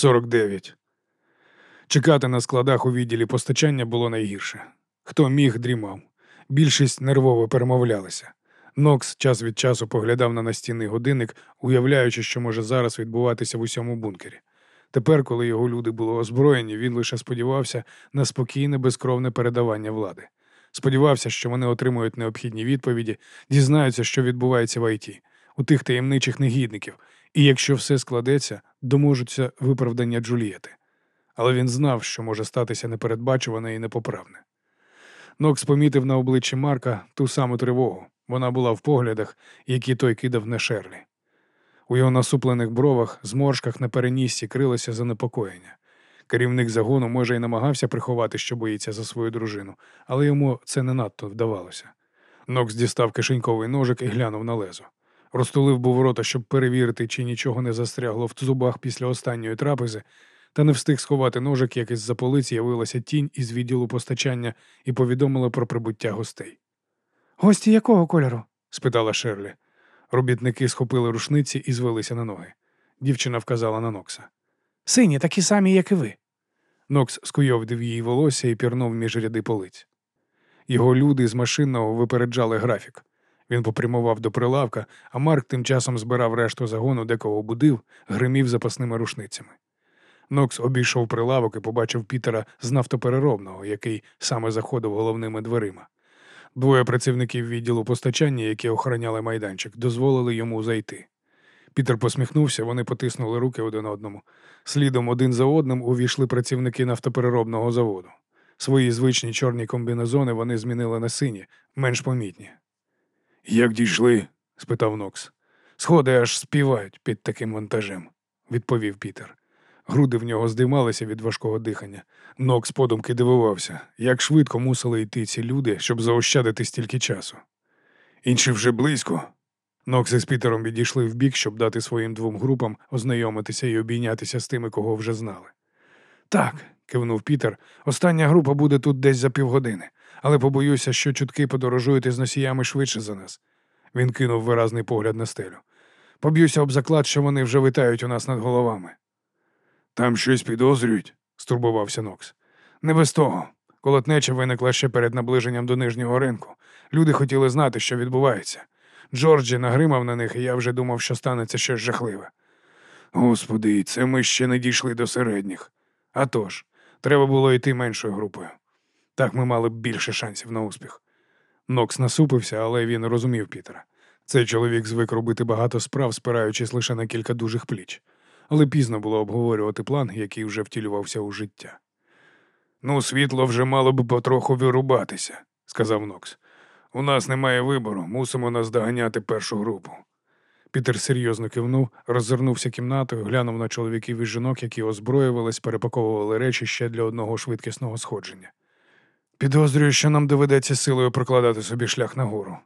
49. Чекати на складах у відділі постачання було найгірше. Хто міг, дрімав. Більшість нервово перемовлялися. Нокс час від часу поглядав на настінний годинник, уявляючи, що може зараз відбуватися в усьому бункері. Тепер, коли його люди були озброєні, він лише сподівався на спокійне, безкровне передавання влади. Сподівався, що вони отримують необхідні відповіді, дізнаються, що відбувається в АйТі, у тих таємничих негідників, і якщо все складеться, доможуться виправдання Джулієти. Але він знав, що може статися непередбачуване і непоправне. Нокс помітив на обличчі Марка ту саму тривогу. Вона була в поглядах, які той кидав на Шерлі. У його насуплених бровах, зморшках на переніссі крилося занепокоєння. Керівник загону, може, і намагався приховати, що боїться за свою дружину, але йому це не надто вдавалося. Нокс дістав кишеньковий ножик і глянув на лезо. Розтулив був рота, щоб перевірити, чи нічого не застрягло в зубах після останньої трапези, та не встиг сховати ножик, як із за полиці явилася тінь із відділу постачання і повідомила про прибуття гостей. Гості якого кольору? спитала Шерлі. Робітники схопили рушниці і звелися на ноги. Дівчина вказала на Нокса. Сині, такі самі, як і ви. Нокс скуйовдив її волосся і пірнув між ряди полиць. Його люди з машинного випереджали графік. Він попрямував до прилавка, а Марк тим часом збирав решту загону, декого будив, гримів запасними рушницями. Нокс обійшов прилавок і побачив Пітера з нафтопереробного, який саме заходив головними дверима. Двоє працівників відділу постачання, які охороняли майданчик, дозволили йому зайти. Пітер посміхнувся, вони потиснули руки один одному. Слідом один за одним увійшли працівники нафтопереробного заводу. Свої звичні чорні комбінезони вони змінили на сині, менш помітні. Як дійшли? спитав Нокс. Сходи аж співають під таким вантажем, відповів Пітер. Груди в нього здималися від важкого дихання. Нокс подумки дивувався, як швидко мусили йти ці люди, щоб заощадити стільки часу. Інші вже близько. Нокс із Пітером відійшли вбік, щоб дати своїм двом групам ознайомитися і обійнятися з тими, кого вже знали. Так, кивнув Пітер, остання група буде тут десь за півгодини, але побоюся, що чутки подорожують із носіями швидше за нас. Він кинув виразний погляд на стелю. Поб'юся об заклад, що вони вже витають у нас над головами. Там щось підозрюють, стурбувався Нокс. Не без того. Колотнеча виникла ще перед наближенням до нижнього ринку. Люди хотіли знати, що відбувається. Джорджі нагримав на них, і я вже думав, що станеться щось жахливе. Господи, це ми ще не дійшли до середніх. А тож, треба було йти меншою групою. Так ми мали б більше шансів на успіх. Нокс насупився, але він розумів Пітера. Цей чоловік звик робити багато справ, спираючись лише на кілька дужих пліч але пізно було обговорювати план, який вже втілювався у життя. Ну, світло вже мало б потроху вирубатися, сказав Нокс. У нас немає вибору, мусимо наздоганяти першу групу. Пітер серйозно кивнув, роззирнувся кімнатою, глянув на чоловіків і жінок, які озброювались, перепаковували речі ще для одного швидкісного сходження. Підозрюю, що нам доведеться силою прокладати собі шлях нагору.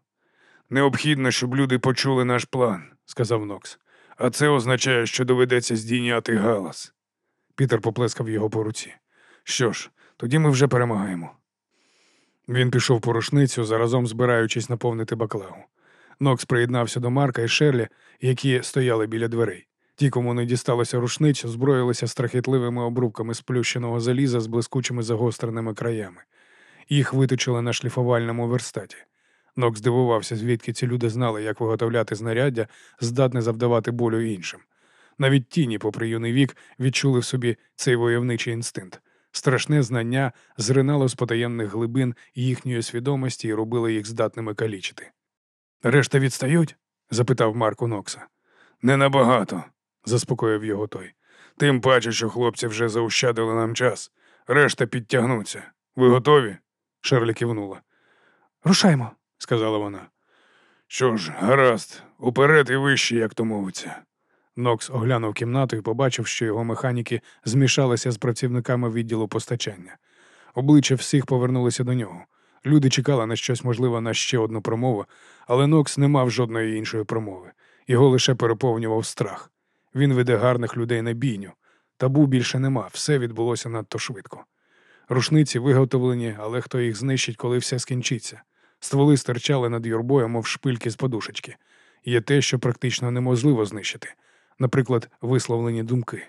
Необхідно, щоб люди почули наш план, сказав Нокс а це означає, що доведеться здійняти галас. Пітер поплескав його по руці. Що ж, тоді ми вже перемагаємо. Він пішов по рушницю, заразом збираючись наповнити баклагу. Нокс приєднався до Марка і Шерлі, які стояли біля дверей. Ті, кому не дісталося рушниць, зброїлися страхітливими обрубками сплющеного заліза з блискучими загостреними краями. Їх виточили на шліфувальному верстаті. Нок здивувався, звідки ці люди знали, як виготовляти знаряддя, здатне завдавати болю іншим. Навіть тіні, попри юний вік, відчули в собі цей войовничий інстинкт. Страшне знання зринало з потаємних глибин їхньої свідомості і робило їх здатними калічити. Решта відстають? запитав Марку Нокса. Не набагато, заспокоїв його той. Тим паче, що хлопці вже заощадили нам час. Решта підтягнуться. Ви готові? Шерлі кивнула. Рушаймо сказала вона. Що ж, гаразд, уперед і вище, як то мовиться. Нокс оглянув кімнату і побачив, що його механіки змішалися з працівниками відділу постачання. Обличчя всіх повернулися до нього. Люди чекали на щось, можливо, на ще одну промову, але Нокс не мав жодної іншої промови. Його лише переповнював страх. Він веде гарних людей на бійню. Табу більше нема, все відбулося надто швидко. Рушниці виготовлені, але хто їх знищить, коли все скінчиться. Стволи стирчали над юрбою, мов шпильки з подушечки. Є те, що практично неможливо знищити, наприклад, висловлені думки.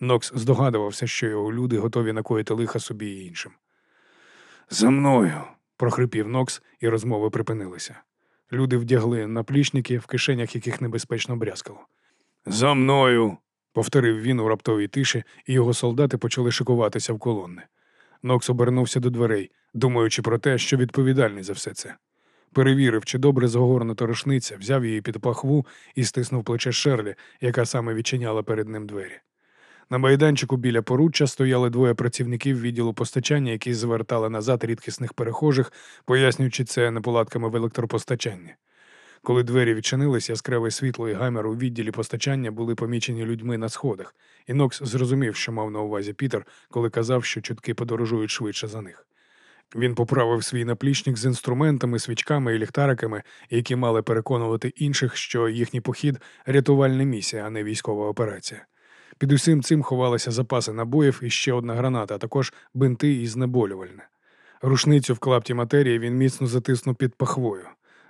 Нокс здогадувався, що його люди готові накоїти лиха собі і іншим. За мною. прохрипів Нокс, і розмови припинилися. Люди вдягли наплічники, в кишенях яких небезпечно брязкало. За мною. повторив він у раптовій тиші, і його солдати почали шикуватися в колонни. Нокс обернувся до дверей, думаючи про те, що відповідальний за все це. Перевірив, чи добре загорнута рушниця, взяв її під пахву і стиснув плече Шерлі, яка саме відчиняла перед ним двері. На майданчику біля поруччя стояли двоє працівників відділу постачання, які звертали назад рідкісних перехожих, пояснюючи це неполадками в електропостачанні. Коли двері відчинились, яскраве світло і гамер у відділі постачання були помічені людьми на сходах, і Нокс зрозумів, що мав на увазі Пітер, коли казав, що чутки подорожують швидше за них. Він поправив свій наплічник з інструментами, свічками і ліхтариками, які мали переконувати інших, що їхній похід рятувальна місія, а не військова операція. Під усім цим ховалися запаси набоїв і ще одна граната, а також бинти і знеболювальне. Рушницю в клапті матерії він міцно затиснув під пахвою.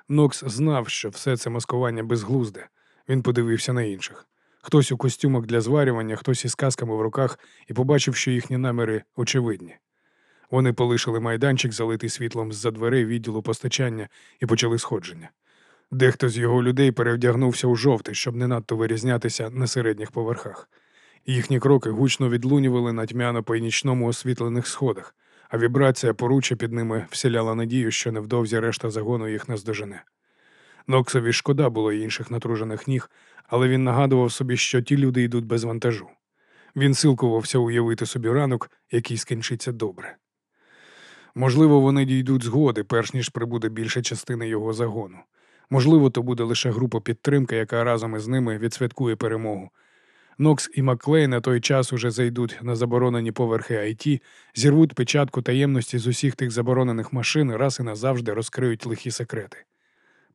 Нокс знав, що все це маскування безглузде. Він подивився на інших. Хтось у костюмах для зварювання, хтось із касками в руках, і побачив, що їхні наміри очевидні. Вони полишили майданчик, залитий світлом з-за дверей відділу постачання, і почали сходження. Дехто з його людей перевдягнувся у жовтий, щоб не надто вирізнятися на середніх поверхах. Їхні кроки гучно відлунювали на тьмяно по нічному освітлених сходах, а вібрація поруччя під ними вселяла надію, що невдовзі решта загону їх наздожене. Ноксові шкода було інших натружених ніг, але він нагадував собі, що ті люди йдуть без вантажу. Він силкувався уявити собі ранок, який скінчиться добре. Можливо, вони дійдуть згоди, перш ніж прибуде більша частина його загону. Можливо, то буде лише група підтримки, яка разом із ними відсвяткує перемогу. Нокс і Макклей на той час уже зайдуть на заборонені поверхи IT, зірвуть печатку таємності з усіх тих заборонених машин раз і назавжди розкриють лихі секрети.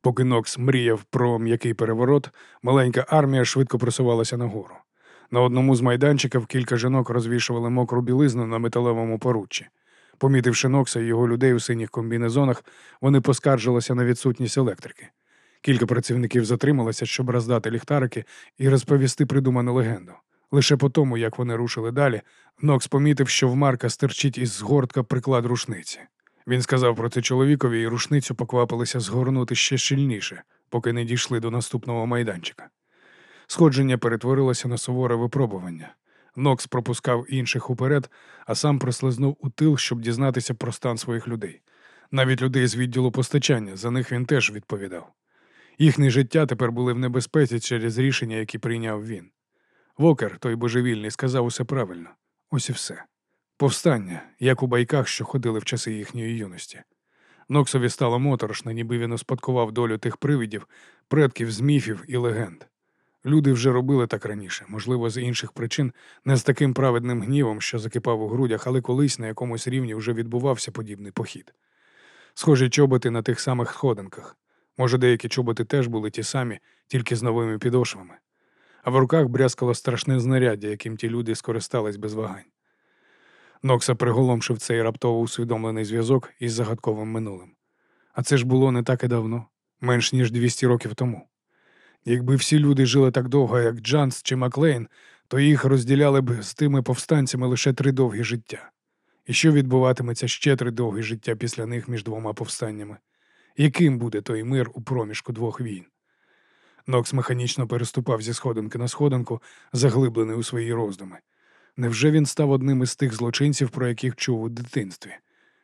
Поки Нокс мріяв про м'який переворот, маленька армія швидко просувалася нагору. На одному з майданчиків кілька жінок розвішували мокру білизну на металевому поруччі. Помітивши Нокса і його людей у синіх комбінезонах, вони поскаржилися на відсутність електрики. Кілька працівників затрималося, щоб роздати ліхтарики і розповісти придуману легенду. Лише по тому, як вони рушили далі, Нокс помітив, що в Марка стирчить із згортка приклад рушниці. Він сказав про це чоловікові, і рушницю поквапилися згорнути ще щільніше, поки не дійшли до наступного майданчика. Сходження перетворилося на суворе випробування. Нокс пропускав інших уперед, а сам прослизнув у тил, щоб дізнатися про стан своїх людей. Навіть людей з відділу постачання, за них він теж відповідав. Їхнє життя тепер були в небезпеці через рішення, які прийняв він. Вокер, той божевільний, сказав усе правильно ось і все. Повстання, як у байках, що ходили в часи їхньої юності. Ноксові стало моторошно, ніби він успадкував долю тих привидів, предків з міфів і легенд. Люди вже робили так раніше, можливо, з інших причин, не з таким праведним гнівом, що закипав у грудях, але колись на якомусь рівні вже відбувався подібний похід. Схожі чоботи на тих самих сходинках. Може, деякі чоботи теж були ті самі, тільки з новими підошвами. А в руках брязкало страшне знаряддя, яким ті люди скористались без вагань. Нокса приголомшив цей раптово усвідомлений зв'язок із загадковим минулим. А це ж було не так і давно, менш ніж 200 років тому. Якби всі люди жили так довго, як Джанс чи Маклейн, то їх розділяли б з тими повстанцями лише три довгі життя. І що відбуватиметься ще три довгі життя після них між двома повстаннями? Яким буде той мир у проміжку двох війн? Нокс механічно переступав зі сходинки на сходинку, заглиблений у свої роздуми. Невже він став одним із тих злочинців, про яких чув у дитинстві?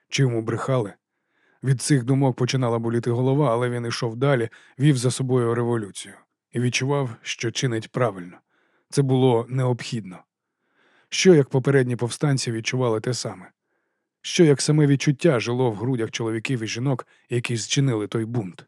Чи йому брехали? Від цих думок починала боліти голова, але він йшов далі, вів за собою революцію і відчував, що чинить правильно. Це було необхідно. Що як попередні повстанці відчували те саме? Що як саме відчуття жило в грудях чоловіків і жінок, які зчинили той бунт?